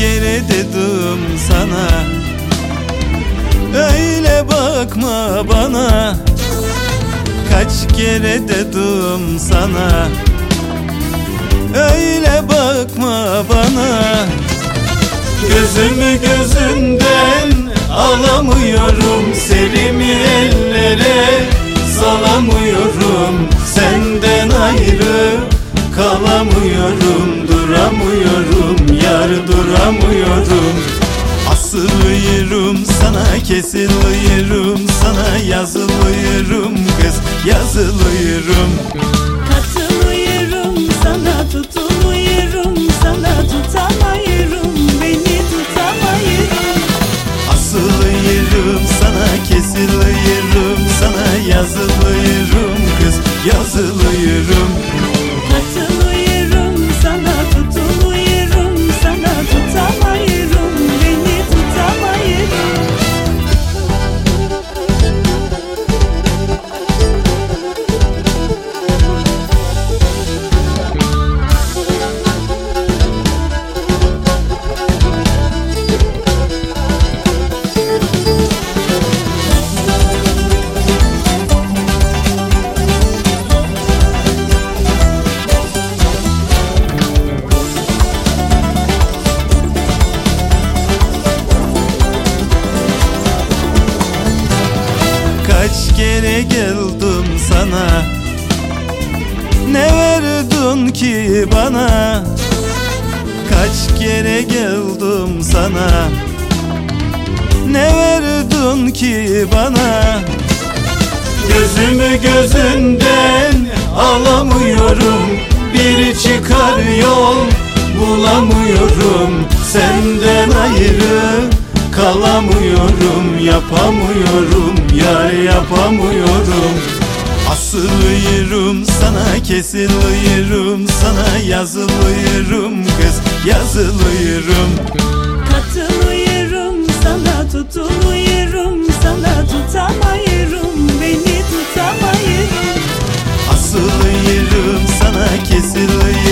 kere dedim sana. Öyle bakma bana. Kaç kere dedim sana. Öyle bakma bana. Gözümü gözünden alamıyorum Serimi ellere. Salamıyorum Senden ayrı kalamıyorum Duramıyorum yar duramıyorum Asılıyorum sana kesiliyorum sana yazılıyorum kız yazılıyorum Katılıyorum sana tutuluyorum sana tutamayırım beni tutamayırım. Asılıyorum sana kesiliyorum sana yazılıyorum kız yazılıyorum Kere geldim sana? Ne verdin ki bana? Kaç kere geldim sana? Ne verdin ki bana? Gözümü gözünden alamıyorum. Bir çıkar yol bulamıyorum. Senden ayrı kalamıyorum Yapamıyorum yar yapamıyorum. Asılıyorum sana kesiliyorum sana yazılıyorum kız yazılıyorum Katılıyorum sana tutuluyorum sana tutamayırım beni tutamayırım. Asılıyorum sana kesiliyorum